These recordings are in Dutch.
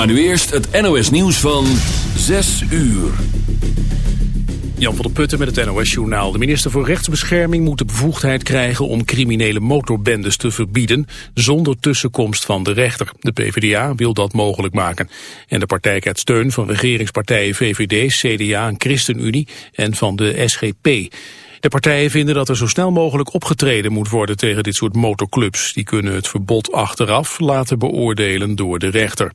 Maar nu eerst het NOS nieuws van 6 uur. Jan van der Putten met het NOS-journaal. De minister voor Rechtsbescherming moet de bevoegdheid krijgen om criminele motorbendes te verbieden zonder tussenkomst van de rechter. De PvdA wil dat mogelijk maken. En de partij krijgt steun van regeringspartijen VVD, CDA en ChristenUnie en van de SGP. De partijen vinden dat er zo snel mogelijk opgetreden moet worden tegen dit soort motorclubs. Die kunnen het verbod achteraf laten beoordelen door de rechter.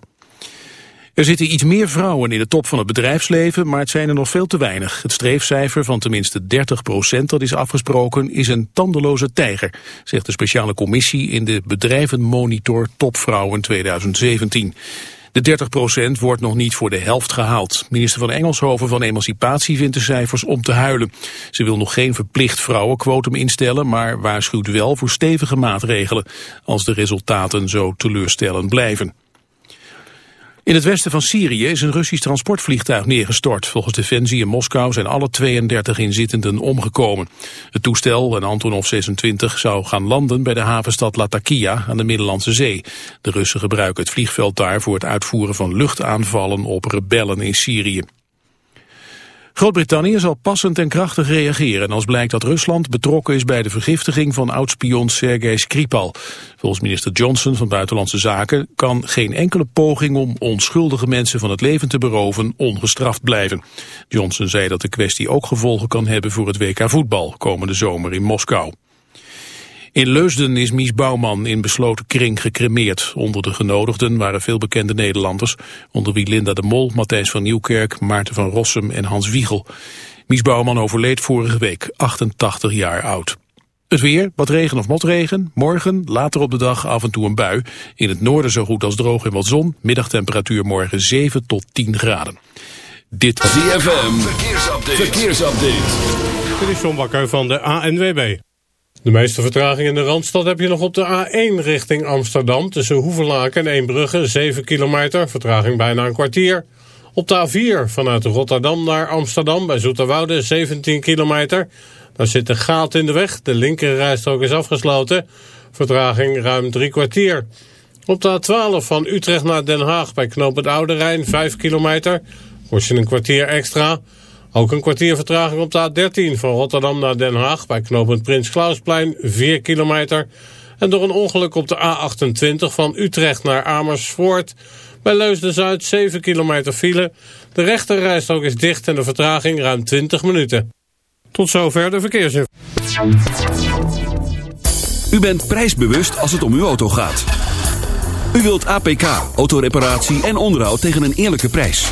Er zitten iets meer vrouwen in de top van het bedrijfsleven, maar het zijn er nog veel te weinig. Het streefcijfer van tenminste 30 procent dat is afgesproken is een tandeloze tijger, zegt de speciale commissie in de Bedrijvenmonitor Topvrouwen 2017. De 30 procent wordt nog niet voor de helft gehaald. Minister van Engelshoven van Emancipatie vindt de cijfers om te huilen. Ze wil nog geen verplicht vrouwenquotum instellen, maar waarschuwt wel voor stevige maatregelen als de resultaten zo teleurstellend blijven. In het westen van Syrië is een Russisch transportvliegtuig neergestort. Volgens Defensie in Moskou zijn alle 32 inzittenden omgekomen. Het toestel, een Antonov 26, zou gaan landen bij de havenstad Latakia aan de Middellandse Zee. De Russen gebruiken het vliegveld daar voor het uitvoeren van luchtaanvallen op rebellen in Syrië. Groot-Brittannië zal passend en krachtig reageren als blijkt dat Rusland betrokken is bij de vergiftiging van oudspion Sergei Skripal. Volgens minister Johnson van Buitenlandse Zaken kan geen enkele poging om onschuldige mensen van het leven te beroven ongestraft blijven. Johnson zei dat de kwestie ook gevolgen kan hebben voor het WK voetbal komende zomer in Moskou. In Leusden is Mies Bouwman in besloten kring gecremeerd. Onder de genodigden waren veel bekende Nederlanders, onder wie Linda de Mol, Matthijs van Nieuwkerk, Maarten van Rossum en Hans Wiegel. Mies Bouwman overleed vorige week, 88 jaar oud. Het weer, wat regen of motregen. Morgen, later op de dag, af en toe een bui. In het noorden zo goed als droog en wat zon. Middagtemperatuur morgen 7 tot 10 graden. Dit was ZFM. Verkeersupdate. Verkeersupdate. Dit is John Bakker van de ANWB. De meeste vertraging in de Randstad heb je nog op de A1 richting Amsterdam... tussen Hoevelaken en Eembrugge, 7 kilometer, vertraging bijna een kwartier. Op de A4 vanuit Rotterdam naar Amsterdam bij Zoeterwoude, 17 kilometer. Daar zit een gat in de weg, de linkerrijstrook is afgesloten. Vertraging ruim drie kwartier. Op de A12 van Utrecht naar Den Haag bij Knoop het Oude Rijn, 5 kilometer. Kost je een kwartier extra... Ook een kwartier vertraging op de A13 van Rotterdam naar Den Haag... bij knooppunt Prins Klausplein, 4 kilometer. En door een ongeluk op de A28 van Utrecht naar Amersfoort... bij Leusden-Zuid 7 kilometer file. De rechterrijstrook is dicht en de vertraging ruim 20 minuten. Tot zover de verkeersinformatie. U bent prijsbewust als het om uw auto gaat. U wilt APK, autoreparatie en onderhoud tegen een eerlijke prijs.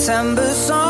September song,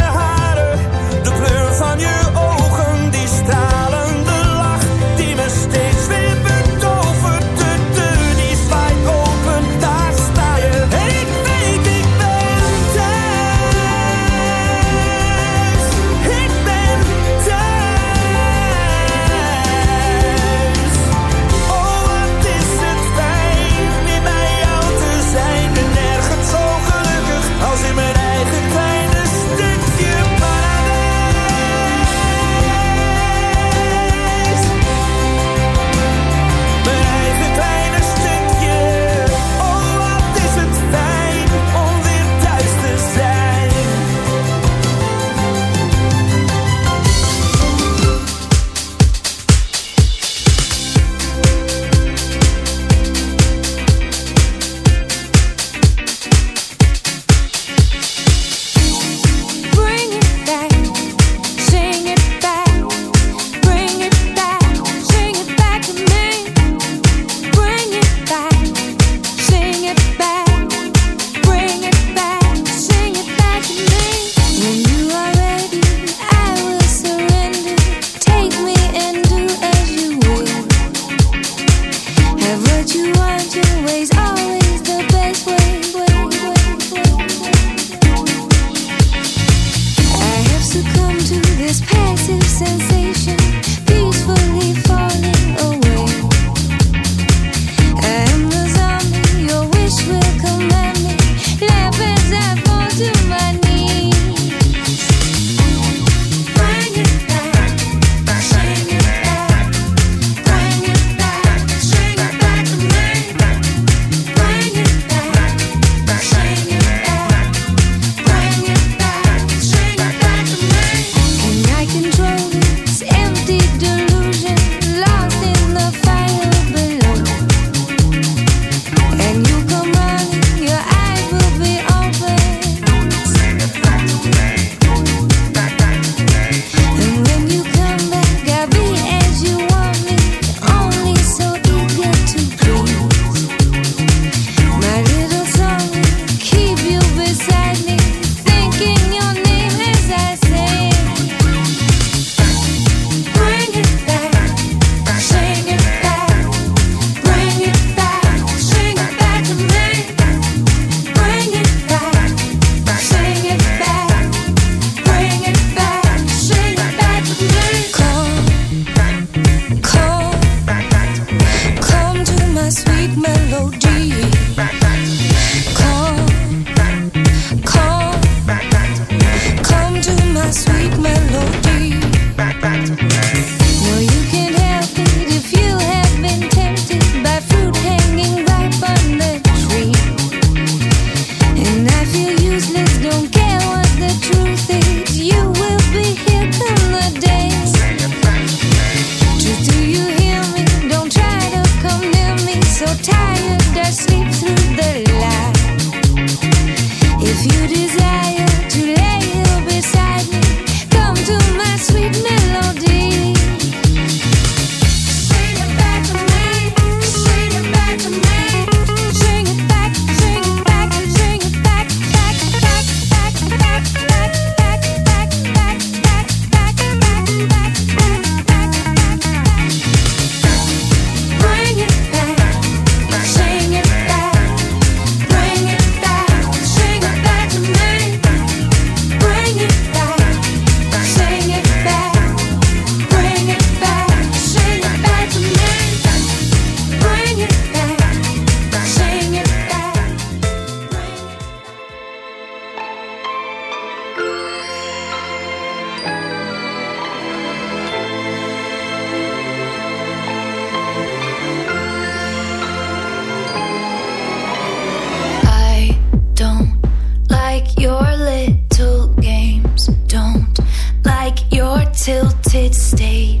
tilted state.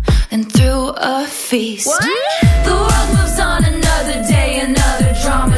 and threw a feast. The world moves on another day, another drama,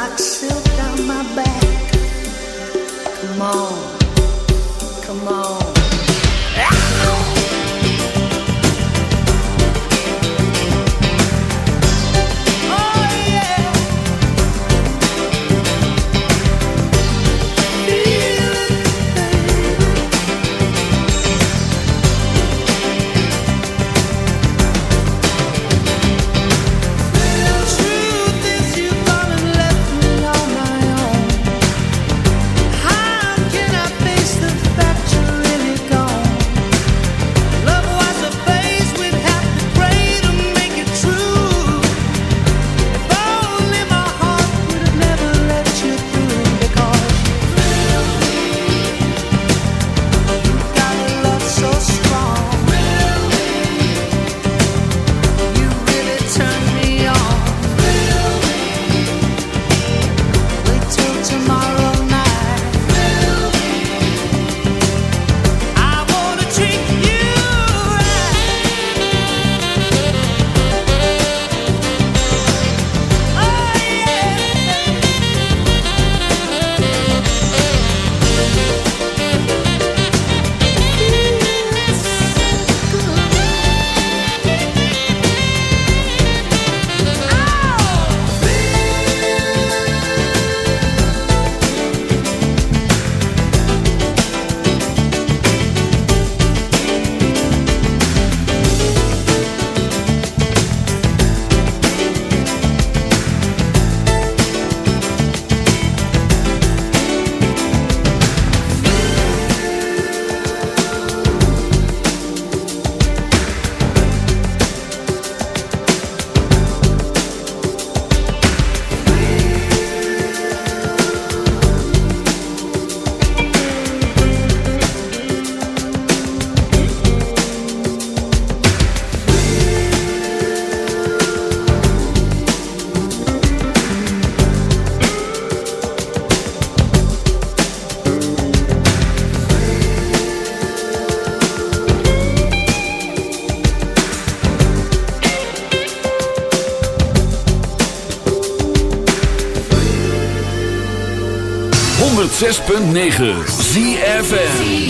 Like silk down my back. Come on, 106.9 ZFN